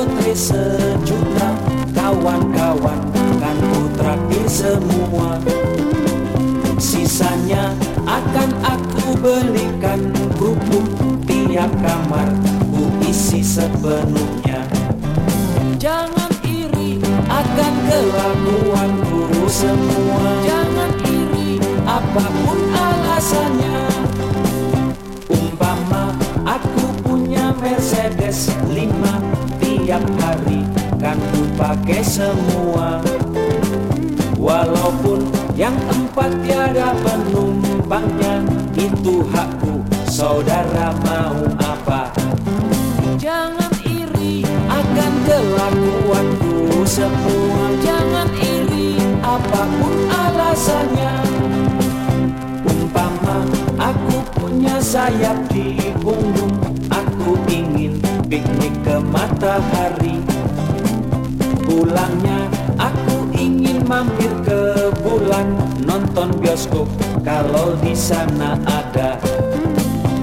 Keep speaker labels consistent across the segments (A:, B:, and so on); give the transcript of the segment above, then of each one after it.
A: pakai sejuta Kawan-kawan kan ku semua. Sisanya akan aku belikan kerupuk Tiap kamar ku isi sepenuhnya. Jangan iri akan kelakuanku semua. Jangan iri apa pun alasannya Tiap hari kan ku pakai semua. Walaupun yang empat tiada penumpangnya Itu hakku, saudara mau apa? Jangan iri akan kelakuanku semua. Jangan iri apa pun alasannya. Umpama aku punya sayap di Pulangnya. Aku ingin mampir ke bulan Nonton bioskop kalau di sana ada.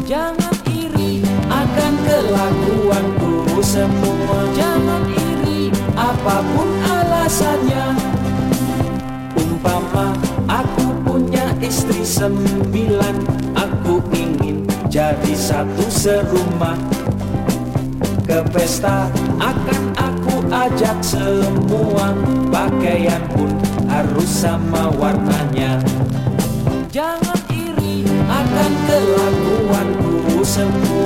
A: Jangan iri akan kelakuanku semua. Jangan iri apa pun alasannya. Umpama aku punya istri sembilan Aku ingin jadi satu serumah. Ke pesta akan aku ajak semua Pakaian pun harus sama warnanya. Jangan iri akan kelakuanku semua